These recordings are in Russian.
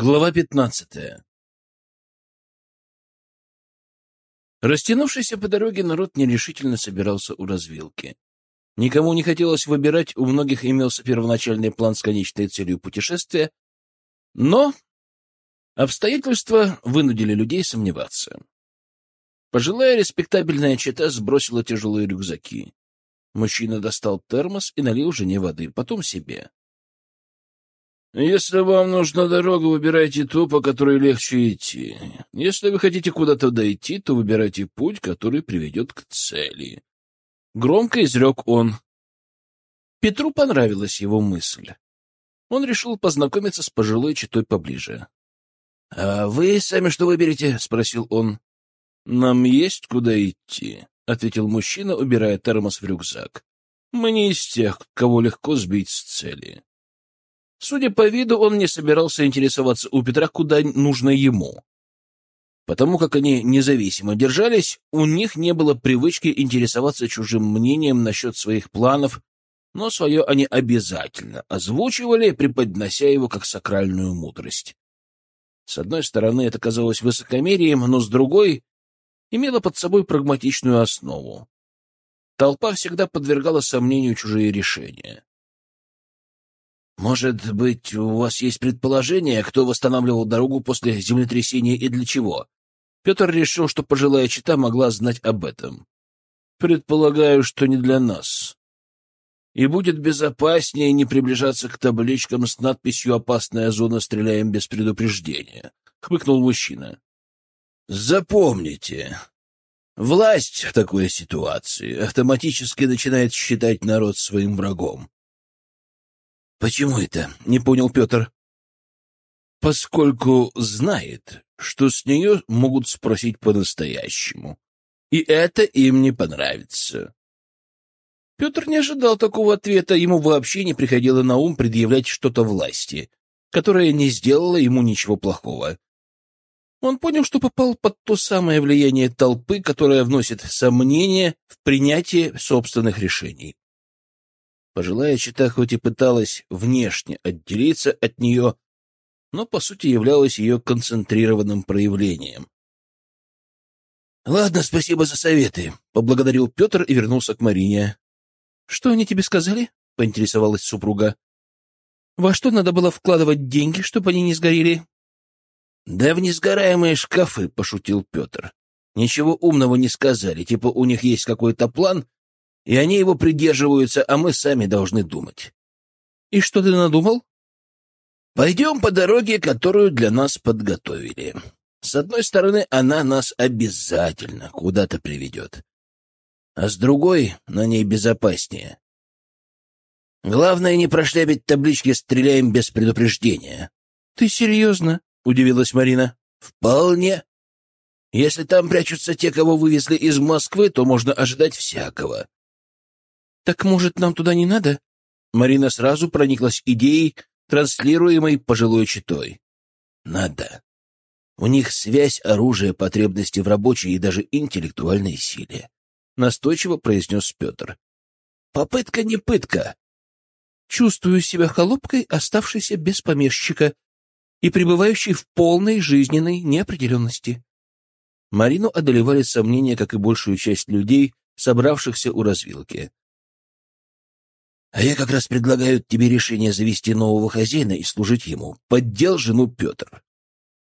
Глава пятнадцатая Растянувшийся по дороге народ нерешительно собирался у развилки. Никому не хотелось выбирать, у многих имелся первоначальный план с конечной целью путешествия, но обстоятельства вынудили людей сомневаться. Пожилая респектабельная чета сбросила тяжелые рюкзаки. Мужчина достал термос и налил жене воды, потом себе. Если вам нужна дорога, выбирайте ту, по которой легче идти. Если вы хотите куда-то дойти, то выбирайте путь, который приведет к цели. Громко изрек он. Петру понравилась его мысль. Он решил познакомиться с пожилой читой поближе. — А вы сами что выберете? — спросил он. — Нам есть куда идти, — ответил мужчина, убирая термос в рюкзак. — Мы не из тех, кого легко сбить с цели. Судя по виду, он не собирался интересоваться у Петра, куда нужно ему. Потому как они независимо держались, у них не было привычки интересоваться чужим мнением насчет своих планов, но свое они обязательно озвучивали, преподнося его как сакральную мудрость. С одной стороны, это казалось высокомерием, но с другой — имело под собой прагматичную основу. Толпа всегда подвергала сомнению чужие решения. Может быть, у вас есть предположение, кто восстанавливал дорогу после землетрясения и для чего? Петр решил, что пожилая чита могла знать об этом. Предполагаю, что не для нас. И будет безопаснее не приближаться к табличкам с надписью «Опасная зона, стреляем без предупреждения», — хмыкнул мужчина. Запомните, власть в такой ситуации автоматически начинает считать народ своим врагом. «Почему это?» — не понял Петр. «Поскольку знает, что с нее могут спросить по-настоящему, и это им не понравится». Петр не ожидал такого ответа, ему вообще не приходило на ум предъявлять что-то власти, которая не сделала ему ничего плохого. Он понял, что попал под то самое влияние толпы, которое вносит сомнения в принятие собственных решений. Пожилая чита хоть и пыталась внешне отделиться от нее, но, по сути, являлась ее концентрированным проявлением. — Ладно, спасибо за советы, — поблагодарил Петр и вернулся к Марине. — Что они тебе сказали? — поинтересовалась супруга. — Во что надо было вкладывать деньги, чтобы они не сгорели? — Да в несгораемые шкафы, — пошутил Петр. Ничего умного не сказали, типа у них есть какой-то план, и они его придерживаются, а мы сами должны думать. — И что ты надумал? — Пойдем по дороге, которую для нас подготовили. С одной стороны, она нас обязательно куда-то приведет, а с другой на ней безопаснее. Главное, не прошляпить таблички «Стреляем без предупреждения». — Ты серьезно? — удивилась Марина. — Вполне. Если там прячутся те, кого вывезли из Москвы, то можно ожидать всякого. «Так, может, нам туда не надо?» Марина сразу прониклась идеей, транслируемой пожилой читой. «Надо. У них связь, оружие, потребности в рабочей и даже интеллектуальной силе», — настойчиво произнес Петр. «Попытка не пытка. Чувствую себя холопкой, оставшейся без помещика и пребывающей в полной жизненной неопределенности». Марину одолевали сомнения, как и большую часть людей, собравшихся у развилки. А я как раз предлагаю тебе решение завести нового хозяина и служить ему. Поддел жену Петр.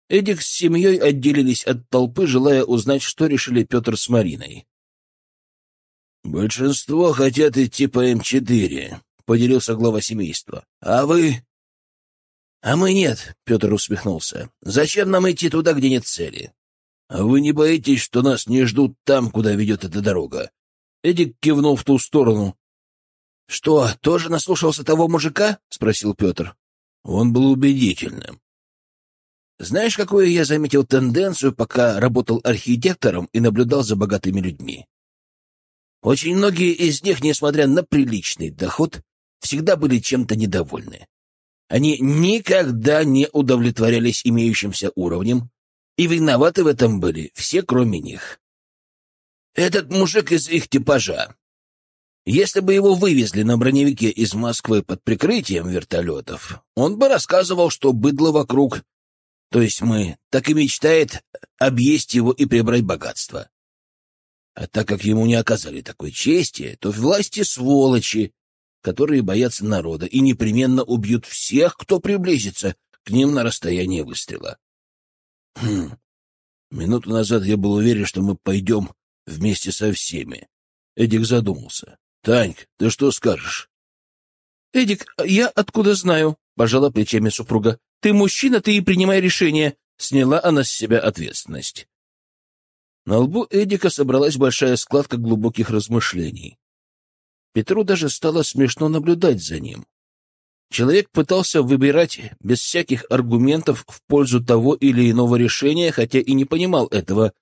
Эдик с семьей отделились от толпы, желая узнать, что решили Петр с Мариной. «Большинство хотят идти по М4», — поделился глава семейства. «А вы?» «А мы нет», — Петр усмехнулся. «Зачем нам идти туда, где нет цели?» «А вы не боитесь, что нас не ждут там, куда ведет эта дорога?» Эдик кивнул в ту сторону, — Что, тоже наслушался того мужика? — спросил Петр. Он был убедительным. Знаешь, какую я заметил тенденцию, пока работал архитектором и наблюдал за богатыми людьми? Очень многие из них, несмотря на приличный доход, всегда были чем-то недовольны. Они никогда не удовлетворялись имеющимся уровнем, и виноваты в этом были все, кроме них. Этот мужик из их типажа, если бы его вывезли на броневике из Москвы под прикрытием вертолетов, он бы рассказывал, что быдло вокруг то есть мы, так и мечтает объесть его и прибрать богатство. А так как ему не оказали такой чести, то власти сволочи, которые боятся народа и непременно убьют всех, кто приблизится к ним на расстояние выстрела. Хм. Минуту назад я был уверен, что мы пойдем вместе со всеми. Эдик задумался. — Таньк, ты что скажешь? — Эдик, я откуда знаю? — пожала плечами супруга. — Ты мужчина, ты и принимай решение. Сняла она с себя ответственность. На лбу Эдика собралась большая складка глубоких размышлений. Петру даже стало смешно наблюдать за ним. Человек пытался выбирать без всяких аргументов в пользу того или иного решения, хотя и не понимал этого.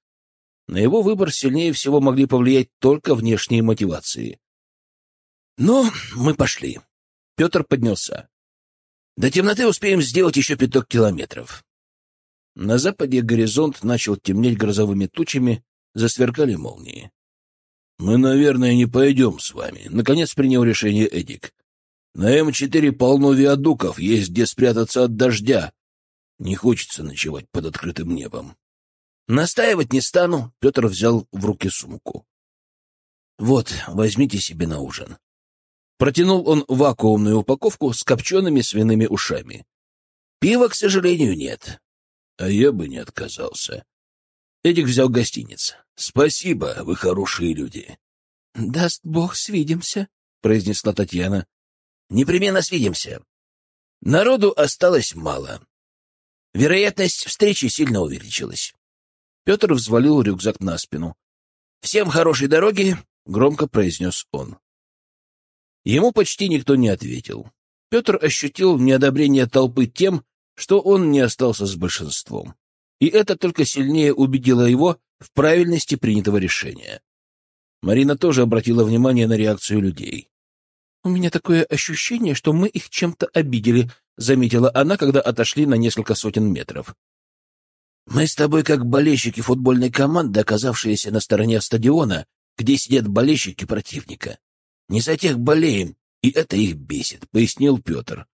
На его выбор сильнее всего могли повлиять только внешние мотивации. Но мы пошли. Петр поднялся. До темноты успеем сделать еще пяток километров. На западе горизонт начал темнеть грозовыми тучами, засверкали молнии. — Мы, наверное, не пойдем с вами. Наконец принял решение Эдик. На М4 полно виадуков, есть где спрятаться от дождя. Не хочется ночевать под открытым небом. Настаивать не стану. Петр взял в руки сумку. Вот, возьмите себе на ужин. Протянул он вакуумную упаковку с копчеными свиными ушами. Пива, к сожалению, нет. А я бы не отказался. Эдик взял гостиниц. Спасибо, вы хорошие люди. Даст бог, свидимся, произнесла Татьяна. Непременно свидимся. Народу осталось мало. Вероятность встречи сильно увеличилась. Петр взвалил рюкзак на спину. «Всем хорошей дороги!» — громко произнес он. Ему почти никто не ответил. Петр ощутил неодобрение толпы тем, что он не остался с большинством. И это только сильнее убедило его в правильности принятого решения. Марина тоже обратила внимание на реакцию людей. «У меня такое ощущение, что мы их чем-то обидели», — заметила она, когда отошли на несколько сотен метров. «Мы с тобой как болельщики футбольной команды, оказавшиеся на стороне стадиона, где сидят болельщики противника. Не за тех болеем, и это их бесит», — пояснил Петр.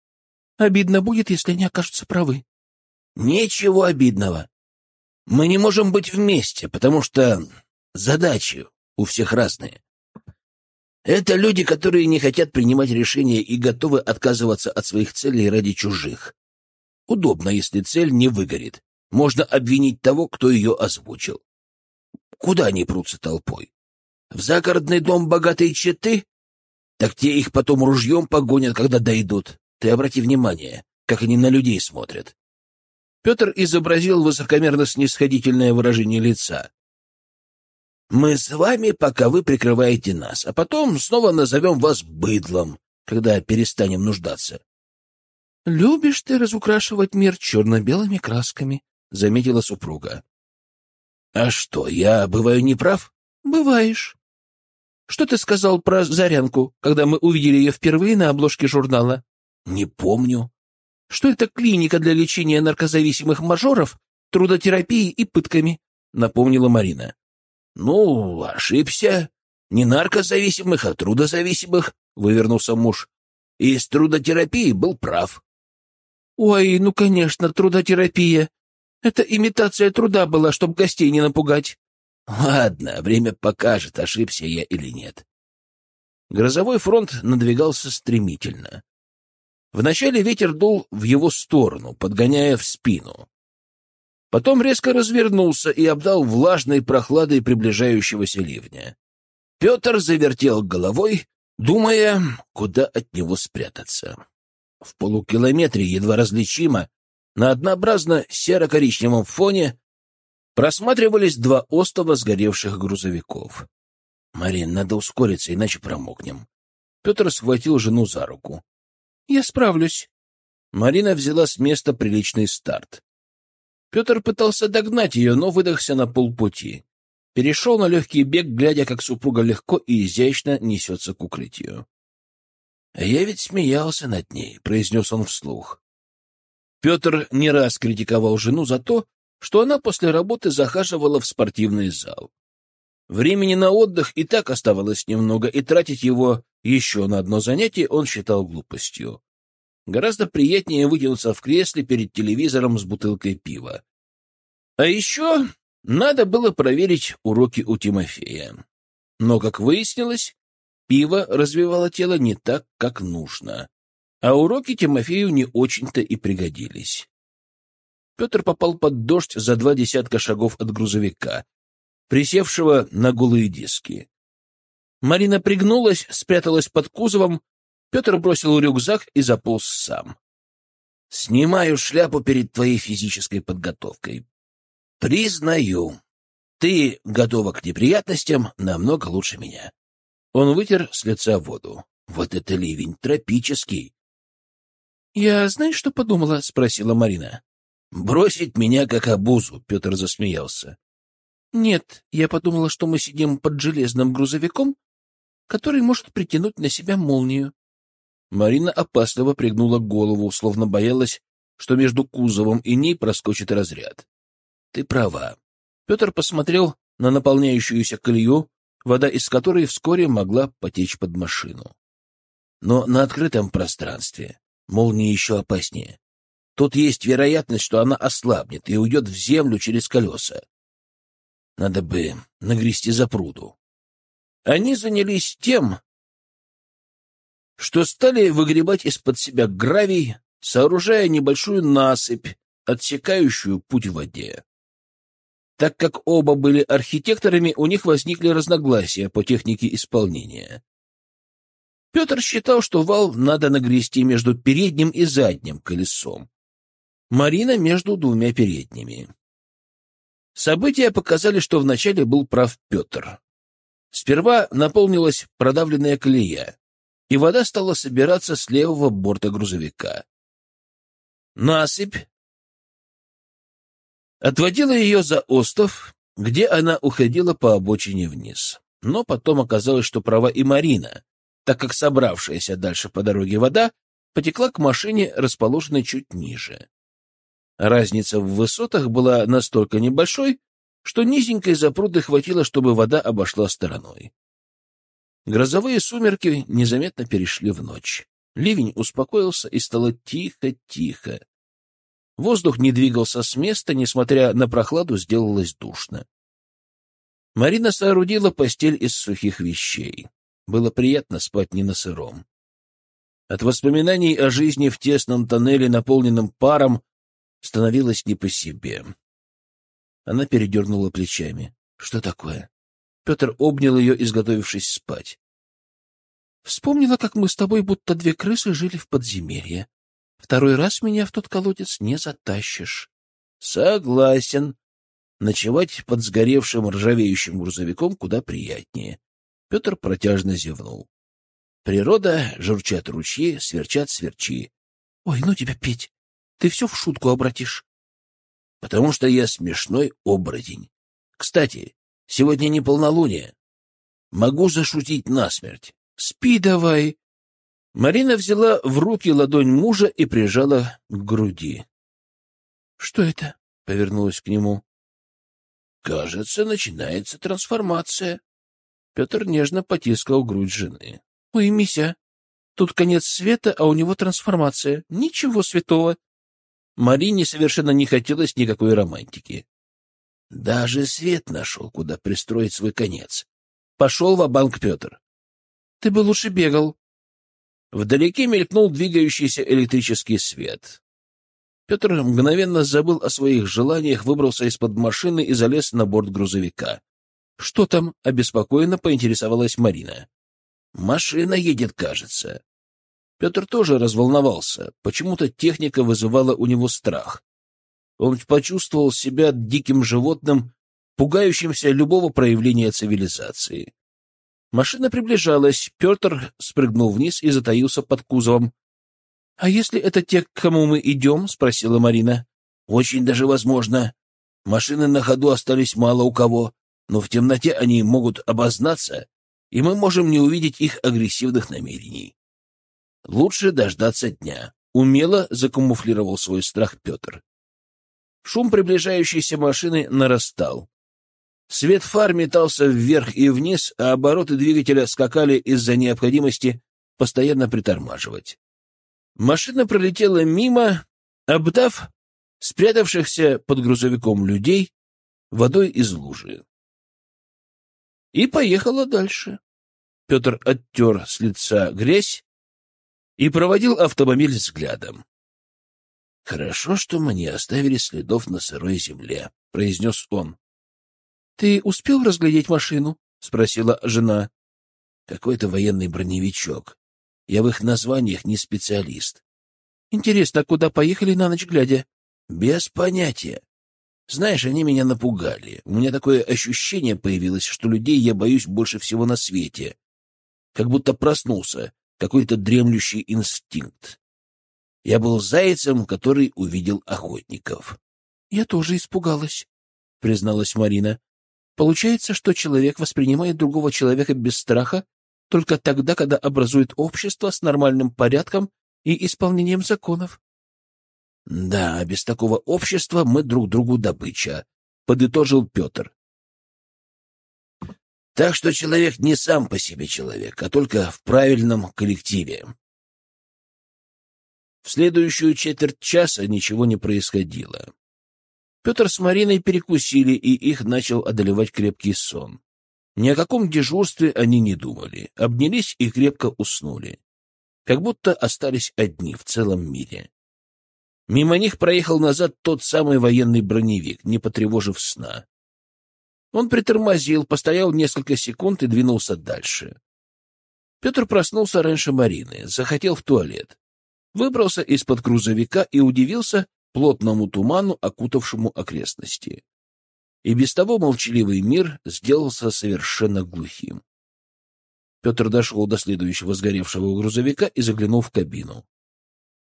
Обидно будет, если они окажутся правы. Ничего обидного. Мы не можем быть вместе, потому что задачи у всех разные. Это люди, которые не хотят принимать решения и готовы отказываться от своих целей ради чужих. Удобно, если цель не выгорит. Можно обвинить того, кто ее озвучил. Куда они прутся толпой? В загородный дом богатой четы? Так те их потом ружьем погонят, когда дойдут. Ты обрати внимание, как они на людей смотрят. Петр изобразил высокомерно-снисходительное выражение лица. «Мы с вами, пока вы прикрываете нас, а потом снова назовем вас быдлом, когда перестанем нуждаться». «Любишь ты разукрашивать мир черно-белыми красками», — заметила супруга. «А что, я бываю неправ?» «Бываешь. Что ты сказал про Зарянку, когда мы увидели ее впервые на обложке журнала?» Не помню. Что это клиника для лечения наркозависимых мажоров, трудотерапией и пытками, напомнила Марина. Ну, ошибся. Не наркозависимых, а трудозависимых, вывернулся муж. И с трудотерапией был прав. Ой, ну, конечно, трудотерапия. Это имитация труда была, чтобы гостей не напугать. Ладно, время покажет, ошибся я или нет. Грозовой фронт надвигался стремительно. Вначале ветер дул в его сторону, подгоняя в спину. Потом резко развернулся и обдал влажной прохладой приближающегося ливня. Петр завертел головой, думая, куда от него спрятаться. В полукилометре едва различимо, на однообразно серо-коричневом фоне просматривались два остова сгоревших грузовиков. «Марин, надо ускориться, иначе промокнем». Петр схватил жену за руку. Я справлюсь. Марина взяла с места приличный старт. Петр пытался догнать ее, но выдохся на полпути. Перешел на легкий бег, глядя, как супруга легко и изящно несется к укрытию. — Я ведь смеялся над ней, — произнес он вслух. Петр не раз критиковал жену за то, что она после работы захаживала в спортивный зал. Времени на отдых и так оставалось немного, и тратить его еще на одно занятие он считал глупостью. Гораздо приятнее вытянуться в кресле перед телевизором с бутылкой пива. А еще надо было проверить уроки у Тимофея. Но, как выяснилось, пиво развивало тело не так, как нужно. А уроки Тимофею не очень-то и пригодились. Петр попал под дождь за два десятка шагов от грузовика, присевшего на голые диски. Марина пригнулась, спряталась под кузовом, Петр бросил рюкзак и заполз сам. «Снимаю шляпу перед твоей физической подготовкой. Признаю, ты готова к неприятностям намного лучше меня». Он вытер с лица воду. «Вот это ливень тропический!» «Я знаешь, что подумала?» — спросила Марина. «Бросить меня как обузу», — Петр засмеялся. «Нет, я подумала, что мы сидим под железным грузовиком, который может притянуть на себя молнию. Марина опасливо пригнула голову, словно боялась, что между кузовом и ней проскочит разряд. — Ты права. Петр посмотрел на наполняющуюся колею, вода из которой вскоре могла потечь под машину. Но на открытом пространстве молния еще опаснее. Тут есть вероятность, что она ослабнет и уйдет в землю через колеса. Надо бы нагрести за пруду. Они занялись тем, что стали выгребать из-под себя гравий, сооружая небольшую насыпь, отсекающую путь в воде. Так как оба были архитекторами, у них возникли разногласия по технике исполнения. Петр считал, что вал надо нагрести между передним и задним колесом. Марина между двумя передними. События показали, что вначале был прав Петр. Сперва наполнилась продавленная колея и вода стала собираться с левого борта грузовика. Насыпь отводила ее за остров, где она уходила по обочине вниз. Но потом оказалось, что права и Марина, так как собравшаяся дальше по дороге вода потекла к машине, расположенной чуть ниже. Разница в высотах была настолько небольшой, что низенькой запруды хватило, чтобы вода обошла стороной. Грозовые сумерки незаметно перешли в ночь. Ливень успокоился и стало тихо-тихо. Воздух не двигался с места, несмотря на прохладу, сделалось душно. Марина соорудила постель из сухих вещей. Было приятно спать не на сыром. От воспоминаний о жизни в тесном тоннеле, наполненном паром, становилось не по себе. Она передернула плечами. — Что такое? Петр обнял ее, изготовившись спать. Вспомнила, как мы с тобой, будто две крысы, жили в подземелье. Второй раз меня в тот колодец не затащишь. Согласен. Ночевать под сгоревшим ржавеющим грузовиком куда приятнее. Петр протяжно зевнул. Природа, журчат ручьи, сверчат сверчи. Ой, ну тебя, Петь, ты все в шутку обратишь. Потому что я смешной оборотень. Кстати, Сегодня не полнолуние. Могу зашутить насмерть. Спи давай. Марина взяла в руки ладонь мужа и прижала к груди. — Что это? — повернулась к нему. — Кажется, начинается трансформация. Петр нежно потискал грудь жены. — Ой, Мися, тут конец света, а у него трансформация. Ничего святого. Марине совершенно не хотелось никакой романтики. Даже свет нашел, куда пристроить свой конец. Пошел в банк Петр. — Ты бы лучше бегал. Вдалеке мелькнул двигающийся электрический свет. Петр мгновенно забыл о своих желаниях, выбрался из-под машины и залез на борт грузовика. — Что там? — обеспокоенно поинтересовалась Марина. — Машина едет, кажется. Петр тоже разволновался. Почему-то техника вызывала у него страх. Он почувствовал себя диким животным, пугающимся любого проявления цивилизации. Машина приближалась, Петр спрыгнул вниз и затаился под кузовом. — А если это те, к кому мы идем? — спросила Марина. — Очень даже возможно. Машины на ходу остались мало у кого, но в темноте они могут обознаться, и мы можем не увидеть их агрессивных намерений. Лучше дождаться дня. Умело закамуфлировал свой страх Петр. Шум приближающейся машины нарастал. Свет фар метался вверх и вниз, а обороты двигателя скакали из-за необходимости постоянно притормаживать. Машина пролетела мимо, обдав спрятавшихся под грузовиком людей водой из лужи. И поехала дальше. Петр оттер с лица грязь и проводил автомобиль взглядом. — Хорошо, что мы не оставили следов на сырой земле, — произнес он. — Ты успел разглядеть машину? — спросила жена. — Какой-то военный броневичок. Я в их названиях не специалист. — Интересно, куда поехали на ночь глядя? — Без понятия. Знаешь, они меня напугали. У меня такое ощущение появилось, что людей я боюсь больше всего на свете. Как будто проснулся какой-то дремлющий инстинкт. Я был зайцем, который увидел охотников. — Я тоже испугалась, — призналась Марина. — Получается, что человек воспринимает другого человека без страха только тогда, когда образует общество с нормальным порядком и исполнением законов. — Да, без такого общества мы друг другу добыча, — подытожил Петр. Так что человек не сам по себе человек, а только в правильном коллективе. В следующую четверть часа ничего не происходило. Петр с Мариной перекусили, и их начал одолевать крепкий сон. Ни о каком дежурстве они не думали, обнялись и крепко уснули, как будто остались одни в целом мире. Мимо них проехал назад тот самый военный броневик, не потревожив сна. Он притормозил, постоял несколько секунд и двинулся дальше. Петр проснулся раньше Марины, захотел в туалет. Выбрался из-под грузовика и удивился плотному туману, окутавшему окрестности. И без того молчаливый мир сделался совершенно глухим. Петр дошел до следующего сгоревшего грузовика и заглянул в кабину.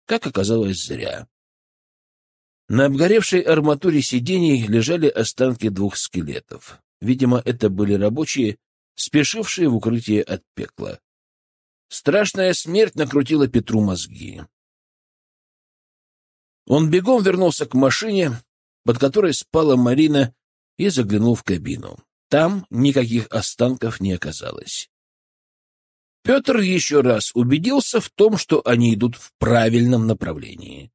Как оказалось, зря. На обгоревшей арматуре сидений лежали останки двух скелетов. Видимо, это были рабочие, спешившие в укрытие от пекла. Страшная смерть накрутила Петру мозги. Он бегом вернулся к машине, под которой спала Марина, и заглянул в кабину. Там никаких останков не оказалось. Петр еще раз убедился в том, что они идут в правильном направлении.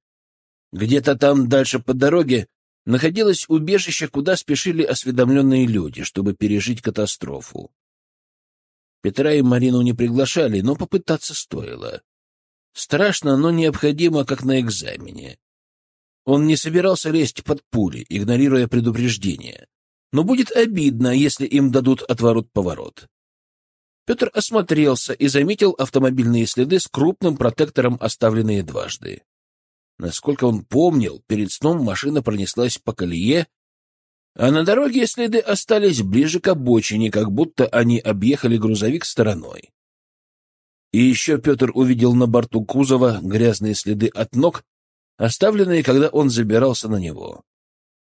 Где-то там дальше по дороге находилось убежище, куда спешили осведомленные люди, чтобы пережить катастрофу. Петра и Марину не приглашали, но попытаться стоило. Страшно, но необходимо, как на экзамене. Он не собирался лезть под пули, игнорируя предупреждение. Но будет обидно, если им дадут отворот-поворот. Петр осмотрелся и заметил автомобильные следы с крупным протектором, оставленные дважды. Насколько он помнил, перед сном машина пронеслась по колее, а на дороге следы остались ближе к обочине, как будто они объехали грузовик стороной. И еще Петр увидел на борту кузова грязные следы от ног, оставленные, когда он забирался на него.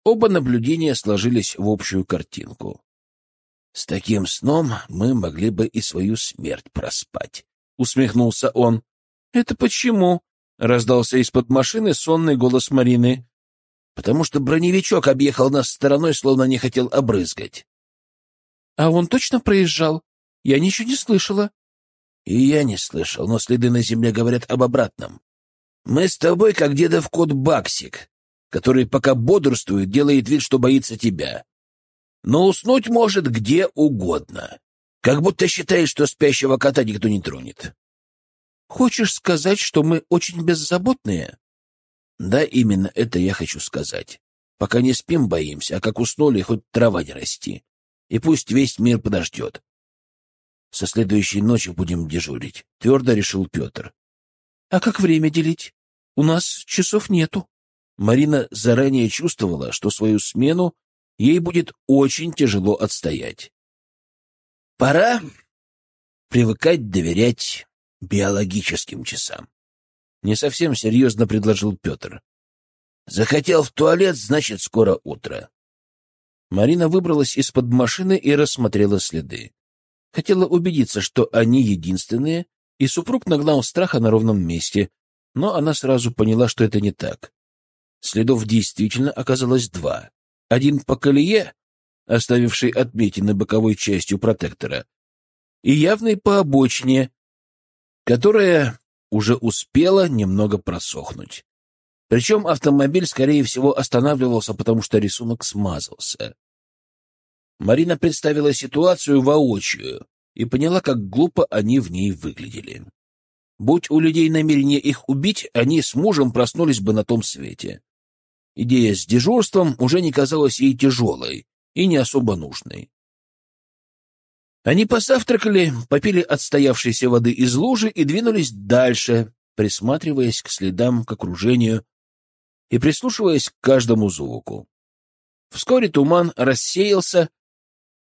Оба наблюдения сложились в общую картинку. «С таким сном мы могли бы и свою смерть проспать», — усмехнулся он. «Это почему?» — раздался из-под машины сонный голос Марины. «Потому что броневичок объехал нас стороной, словно не хотел обрызгать». «А он точно проезжал? Я ничего не слышала». «И я не слышал, но следы на земле говорят об обратном. Мы с тобой как дедов кот Баксик, который, пока бодрствует, делает вид, что боится тебя. Но уснуть может где угодно, как будто считает, что спящего кота никто не тронет». Хочешь сказать, что мы очень беззаботные? Да, именно это я хочу сказать. Пока не спим, боимся, а как уснули, хоть трава не расти. И пусть весь мир подождет. Со следующей ночи будем дежурить, твердо решил Петр. А как время делить? У нас часов нету. Марина заранее чувствовала, что свою смену ей будет очень тяжело отстоять. Пора привыкать доверять биологическим часам. Не совсем серьезно предложил Петр. Захотел в туалет, значит, скоро утро. Марина выбралась из-под машины и рассмотрела следы. Хотела убедиться, что они единственные, и супруг нагнал страха на ровном месте, но она сразу поняла, что это не так. Следов действительно оказалось два. Один по колее, оставивший отметины боковой частью протектора, и явный по обочине, которая уже успела немного просохнуть. Причем автомобиль, скорее всего, останавливался, потому что рисунок смазался. Марина представила ситуацию воочию и поняла, как глупо они в ней выглядели. Будь у людей намерение их убить, они с мужем проснулись бы на том свете. Идея с дежурством уже не казалась ей тяжелой и не особо нужной. Они посавтракали, попили отстоявшейся воды из лужи и двинулись дальше, присматриваясь к следам, к окружению и прислушиваясь к каждому звуку. Вскоре туман рассеялся,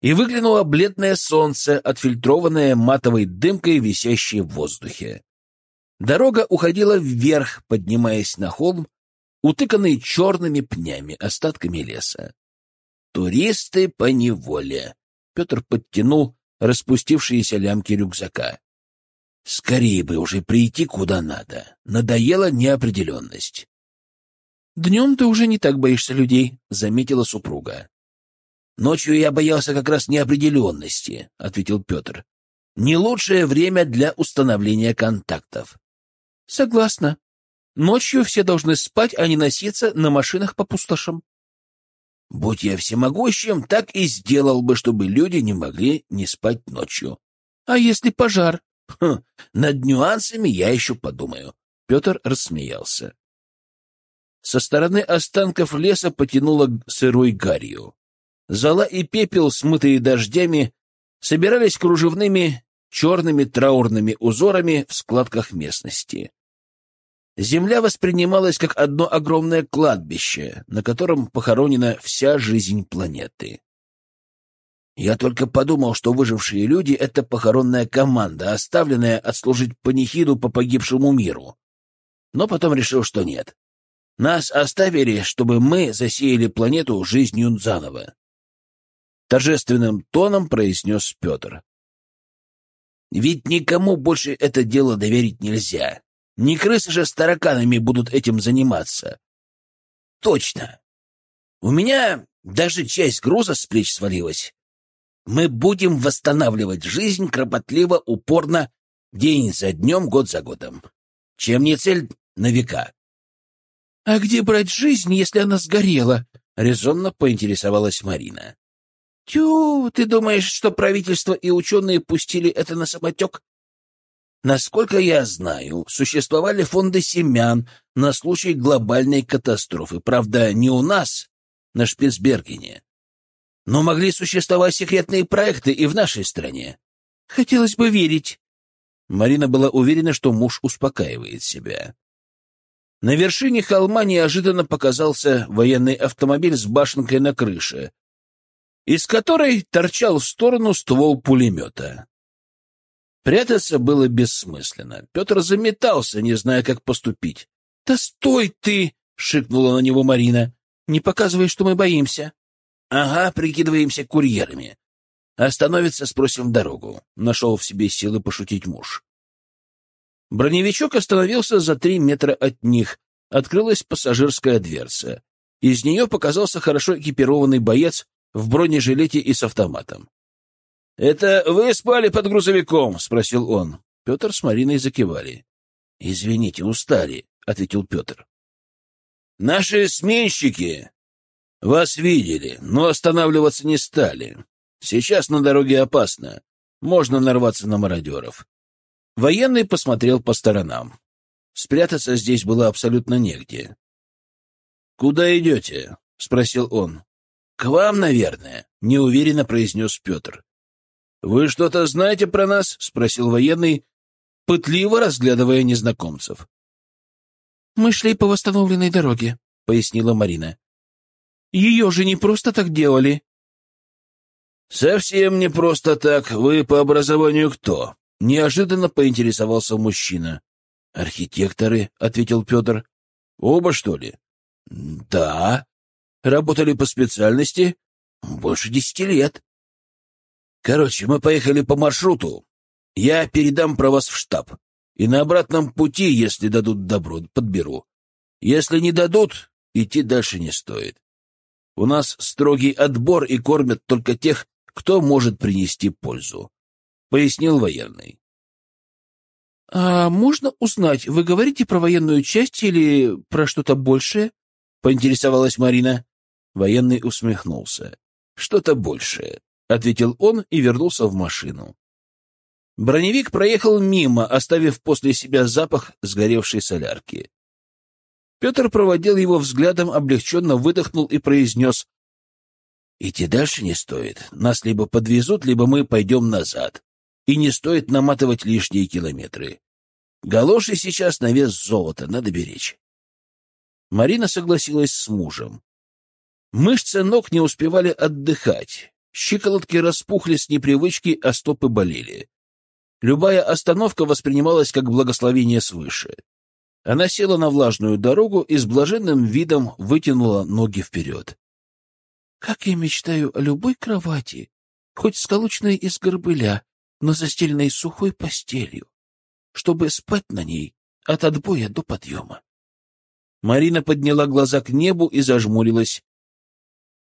и выглянуло бледное солнце, отфильтрованное матовой дымкой, висящей в воздухе. Дорога уходила вверх, поднимаясь на холм, утыканный черными пнями, остатками леса. Туристы по неволе. Петр подтянул распустившиеся лямки рюкзака. Скорее бы уже прийти куда надо. Надоела неопределенность. «Днем ты уже не так боишься людей», — заметила супруга. «Ночью я боялся как раз неопределенности», — ответил Петр. «Не лучшее время для установления контактов». «Согласна. Ночью все должны спать, а не носиться на машинах по пустошам». «Будь я всемогущим, так и сделал бы, чтобы люди не могли не спать ночью». «А если пожар?» хм, «Над нюансами я еще подумаю». Петр рассмеялся. Со стороны останков леса потянуло сырой гарью. Зола и пепел, смытые дождями, собирались кружевными черными траурными узорами в складках местности. Земля воспринималась как одно огромное кладбище, на котором похоронена вся жизнь планеты. Я только подумал, что выжившие люди — это похоронная команда, оставленная отслужить панихиду по погибшему миру. Но потом решил, что нет. Нас оставили, чтобы мы засеяли планету жизнью заново. Торжественным тоном произнес Петр. Ведь никому больше это дело доверить нельзя. Не крысы же с тараканами будут этим заниматься. Точно. У меня даже часть груза с плеч свалилась. Мы будем восстанавливать жизнь кропотливо, упорно, день за днем, год за годом. Чем не цель на века. — А где брать жизнь, если она сгорела? — резонно поинтересовалась Марина. Тю, ты думаешь, что правительство и ученые пустили это на самотек? Насколько я знаю, существовали фонды семян на случай глобальной катастрофы. Правда, не у нас, на Шпицбергене. Но могли существовать секретные проекты и в нашей стране. Хотелось бы верить. Марина была уверена, что муж успокаивает себя. На вершине холма неожиданно показался военный автомобиль с башенкой на крыше, из которой торчал в сторону ствол пулемета. Прятаться было бессмысленно. Петр заметался, не зная, как поступить. — Да стой ты! — шикнула на него Марина. — Не показывай, что мы боимся. — Ага, прикидываемся курьерами. Остановится, спросим дорогу. Нашел в себе силы пошутить муж. Броневичок остановился за три метра от них. Открылась пассажирская дверца. Из нее показался хорошо экипированный боец в бронежилете и с автоматом. — Это вы спали под грузовиком? — спросил он. Петр с Мариной закивали. — Извините, устали, — ответил Петр. — Наши сменщики вас видели, но останавливаться не стали. Сейчас на дороге опасно. Можно нарваться на мародеров. Военный посмотрел по сторонам. Спрятаться здесь было абсолютно негде. — Куда идете? — спросил он. «К вам, наверное», — неуверенно произнес Петр. «Вы что-то знаете про нас?» — спросил военный, пытливо разглядывая незнакомцев. «Мы шли по восстановленной дороге», — пояснила Марина. «Ее же не просто так делали». «Совсем не просто так. Вы по образованию кто?» — неожиданно поинтересовался мужчина. «Архитекторы», — ответил Петр. «Оба, что ли?» «Да», Работали по специальности больше десяти лет. Короче, мы поехали по маршруту. Я передам про вас в штаб. И на обратном пути, если дадут добро, подберу. Если не дадут, идти дальше не стоит. У нас строгий отбор и кормят только тех, кто может принести пользу, — пояснил военный. А можно узнать, вы говорите про военную часть или про что-то большее? Поинтересовалась Марина. Военный усмехнулся. Что-то большее, ответил он и вернулся в машину. Броневик проехал мимо, оставив после себя запах сгоревшей солярки. Петр проводил его взглядом, облегченно выдохнул и произнес. «Идти дальше не стоит. Нас либо подвезут, либо мы пойдем назад. И не стоит наматывать лишние километры. Галоши сейчас на вес золота, надо беречь». Марина согласилась с мужем. Мышцы ног не успевали отдыхать. Щиколотки распухли с непривычки, а стопы болели. Любая остановка воспринималась как благословение свыше. Она села на влажную дорогу и с блаженным видом вытянула ноги вперед. «Как я мечтаю о любой кровати, хоть сколоченной из горбыля, но застеленной сухой постелью, чтобы спать на ней от отбоя до подъема». Марина подняла глаза к небу и зажмурилась.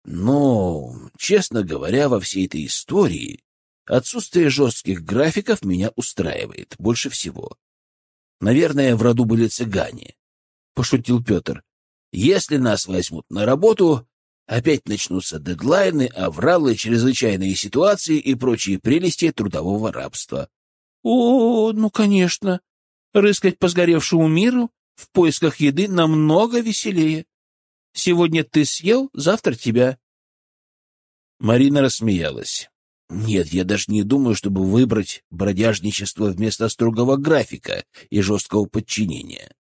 «Ну, честно говоря, во всей этой истории отсутствие жестких графиков меня устраивает больше всего. Наверное, в роду были цыгане. Пошутил Петр. Если нас возьмут на работу, опять начнутся дедлайны, авралы, чрезвычайные ситуации и прочие прелести трудового рабства. О, ну, конечно. Рыскать по сгоревшему миру в поисках еды намного веселее. Сегодня ты съел, завтра тебя. Марина рассмеялась. Нет, я даже не думаю, чтобы выбрать бродяжничество вместо строгого графика и жесткого подчинения.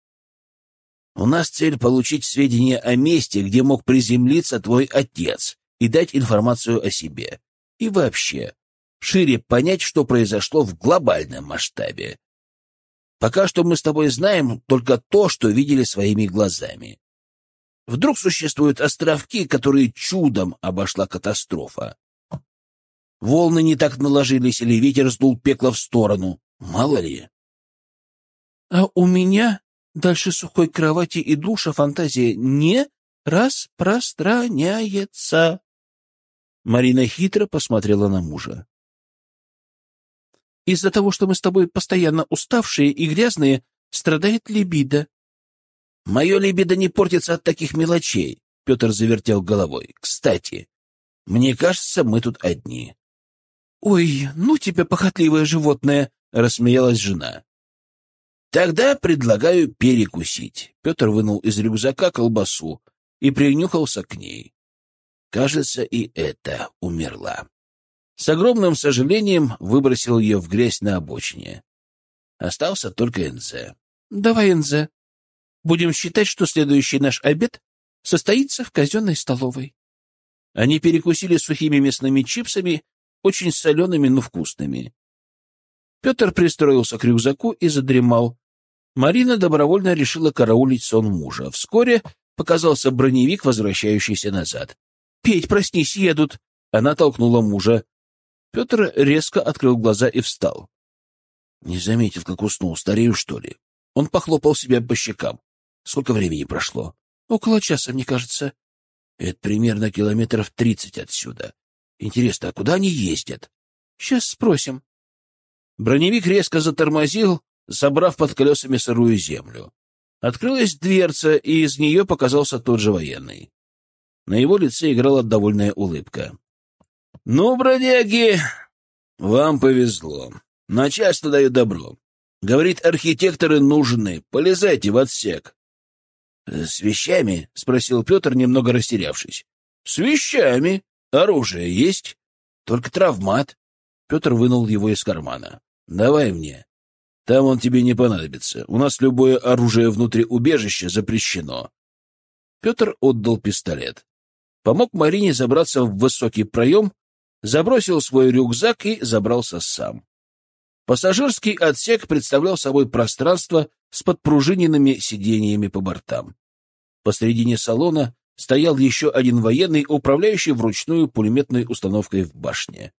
У нас цель получить сведения о месте, где мог приземлиться твой отец, и дать информацию о себе. И вообще, шире понять, что произошло в глобальном масштабе. Пока что мы с тобой знаем только то, что видели своими глазами. Вдруг существуют островки, которые чудом обошла катастрофа. Волны не так наложились, или ветер сдул пекло в сторону. Мало ли. А у меня дальше сухой кровати и душа фантазия не распространяется. Марина хитро посмотрела на мужа. Из-за того, что мы с тобой постоянно уставшие и грязные, страдает либидо. Мое либидо не портится от таких мелочей, Петр завертел головой. Кстати, мне кажется, мы тут одни. «Ой, ну тебе похотливое животное!» — рассмеялась жена. «Тогда предлагаю перекусить». Петр вынул из рюкзака колбасу и принюхался к ней. Кажется, и это умерла. С огромным сожалением выбросил ее в грязь на обочине. Остался только НЗ. «Давай, НЗ. Будем считать, что следующий наш обед состоится в казенной столовой». Они перекусили сухими мясными чипсами очень солеными, но вкусными. Петр пристроился к рюкзаку и задремал. Марина добровольно решила караулить сон мужа. Вскоре показался броневик, возвращающийся назад. — Петь, проснись, едут! Она толкнула мужа. Петр резко открыл глаза и встал. Не заметил, как уснул. Старею, что ли? Он похлопал себя по щекам. Сколько времени прошло? Около часа, мне кажется. Это примерно километров тридцать отсюда. Интересно, а куда они ездят? Сейчас спросим. Броневик резко затормозил, собрав под колесами сырую землю. Открылась дверца, и из нее показался тот же военный. На его лице играла довольная улыбка. — Ну, бродяги, вам повезло. Начальство дает добро. Говорит, архитекторы нужны. Полезайте в отсек. — С вещами? — спросил Петр, немного растерявшись. — С вещами, Оружие есть? Только травмат. Петр вынул его из кармана. Давай мне. Там он тебе не понадобится. У нас любое оружие внутри убежища запрещено. Петр отдал пистолет. Помог Марине забраться в высокий проем, забросил свой рюкзак и забрался сам. Пассажирский отсек представлял собой пространство с подпружиненными сиденьями по бортам. Посредине салона стоял еще один военный, управляющий вручную пулеметной установкой в башне.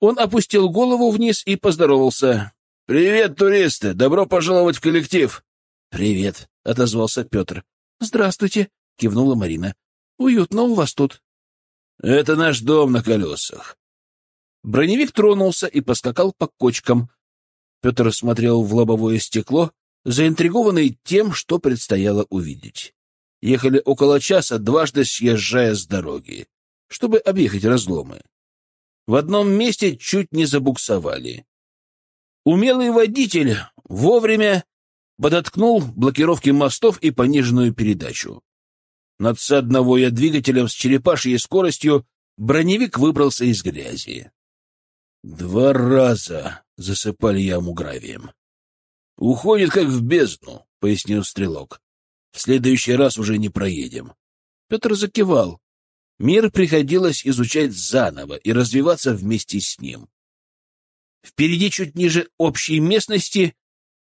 Он опустил голову вниз и поздоровался. — Привет, туристы! Добро пожаловать в коллектив! — Привет! — отозвался Петр. — Здравствуйте! — кивнула Марина. — Уютно у вас тут. — Это наш дом на колесах. Броневик тронулся и поскакал по кочкам. Петр смотрел в лобовое стекло, заинтригованный тем, что предстояло увидеть. Ехали около часа, дважды съезжая с дороги, чтобы объехать разломы. В одном месте чуть не забуксовали. Умелый водитель вовремя подоткнул блокировки мостов и пониженную передачу. Надсадного я двигателем с черепашьей скоростью броневик выбрался из грязи. Два раза засыпали яму гравием. «Уходит, как в бездну», — пояснил стрелок. «В следующий раз уже не проедем». Петр закивал. Мир приходилось изучать заново и развиваться вместе с ним. Впереди, чуть ниже общей местности,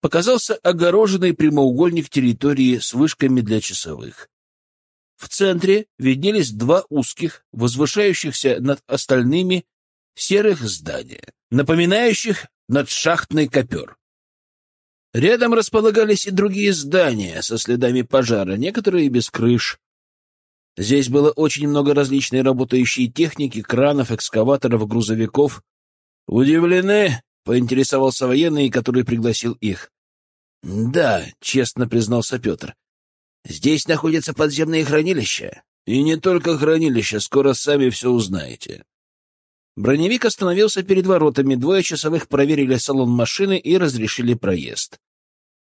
показался огороженный прямоугольник территории с вышками для часовых. В центре виднелись два узких, возвышающихся над остальными серых здания, напоминающих надшахтный копер. Рядом располагались и другие здания со следами пожара, некоторые без крыш. Здесь было очень много различной работающей техники, кранов, экскаваторов, грузовиков. «Удивлены?» — поинтересовался военный, который пригласил их. «Да», — честно признался Петр. «Здесь находятся подземные хранилища». «И не только хранилища, скоро сами все узнаете». Броневик остановился перед воротами, двое часовых проверили салон машины и разрешили проезд.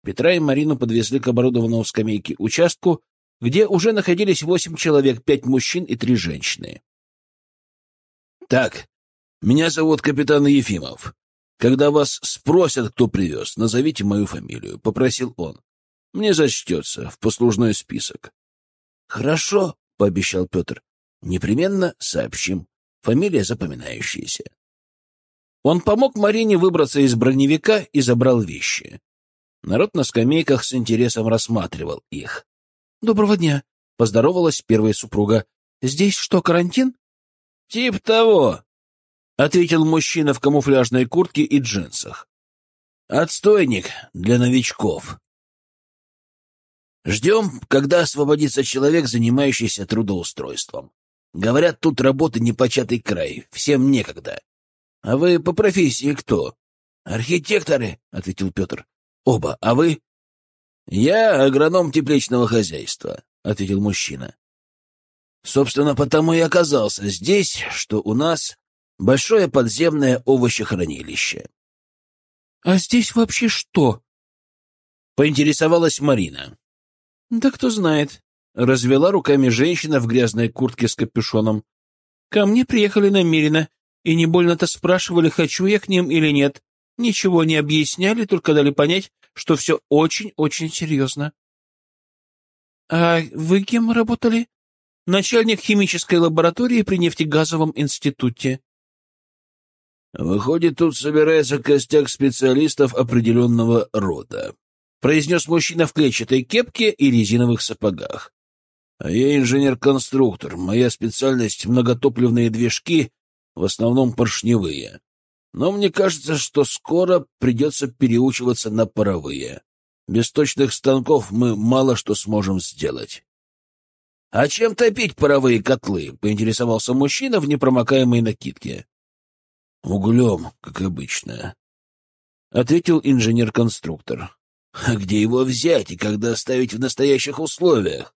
Петра и Марину подвезли к оборудованному скамейке участку, где уже находились восемь человек, пять мужчин и три женщины. «Так, меня зовут капитан Ефимов. Когда вас спросят, кто привез, назовите мою фамилию», — попросил он. «Мне зачтется в послужной список». «Хорошо», — пообещал Петр. «Непременно сообщим». Фамилия запоминающаяся. Он помог Марине выбраться из броневика и забрал вещи. Народ на скамейках с интересом рассматривал их. — Доброго дня! — поздоровалась первая супруга. — Здесь что, карантин? — Тип того! — ответил мужчина в камуфляжной куртке и джинсах. — Отстойник для новичков. Ждем, когда освободится человек, занимающийся трудоустройством. Говорят, тут работы непочатый край, всем некогда. А вы по профессии кто? Архитекторы, — ответил Петр. Оба, а вы? Я агроном тепличного хозяйства, — ответил мужчина. Собственно, потому и оказался здесь, что у нас большое подземное овощехранилище. — А здесь вообще что? — поинтересовалась Марина. — Да кто знает. Развела руками женщина в грязной куртке с капюшоном. Ко мне приехали намеренно, и не больно-то спрашивали, хочу я к ним или нет. Ничего не объясняли, только дали понять, что все очень-очень серьезно. — А вы кем работали? — Начальник химической лаборатории при нефтегазовом институте. — Выходит, тут собирается костяк специалистов определенного рода, — произнес мужчина в клетчатой кепке и резиновых сапогах. А я инженер-конструктор. Моя специальность — многотопливные движки, в основном поршневые. Но мне кажется, что скоро придется переучиваться на паровые. Без точных станков мы мало что сможем сделать. — А чем топить паровые котлы? — поинтересовался мужчина в непромокаемой накидке. — Углем, как обычно, — ответил инженер-конструктор. — А где его взять и когда ставить в настоящих условиях?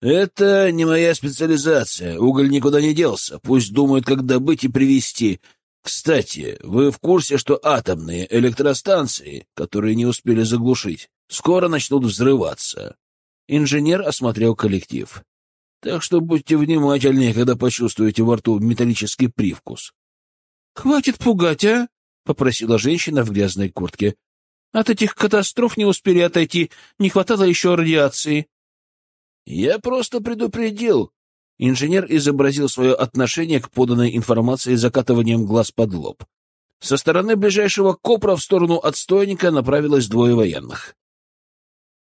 «Это не моя специализация. Уголь никуда не делся. Пусть думают, как добыть и привезти. Кстати, вы в курсе, что атомные электростанции, которые не успели заглушить, скоро начнут взрываться?» Инженер осмотрел коллектив. «Так что будьте внимательнее, когда почувствуете во рту металлический привкус». «Хватит пугать, а?» — попросила женщина в грязной куртке. «От этих катастроф не успели отойти, не хватало еще радиации». «Я просто предупредил». Инженер изобразил свое отношение к поданной информации закатыванием глаз под лоб. Со стороны ближайшего копра в сторону отстойника направилось двое военных.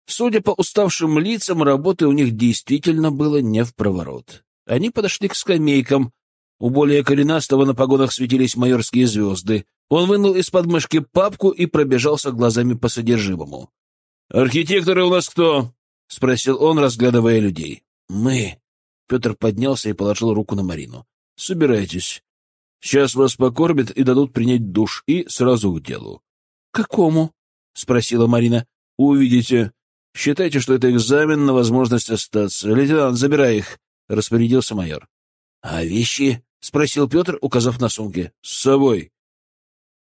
Судя по уставшим лицам, работы у них действительно было не в проворот. Они подошли к скамейкам. У более коренастого на погонах светились майорские звезды. Он вынул из подмышки папку и пробежался глазами по содержимому. «Архитекторы у нас кто?» — спросил он, разглядывая людей. «Мы...» — Петр поднялся и положил руку на Марину. «Собирайтесь. Сейчас вас покормят и дадут принять душ, и сразу к делу. какому?» — спросила Марина. «Увидите. Считайте, что это экзамен на возможность остаться. Лейтенант, забирай их», — распорядился майор. «А вещи?» — спросил Петр, указав на сумки. «С собой».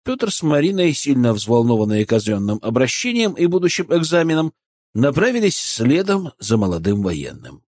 Петр с Мариной, сильно взволнованные казенным обращением и будущим экзаменом, направились следом за молодым военным.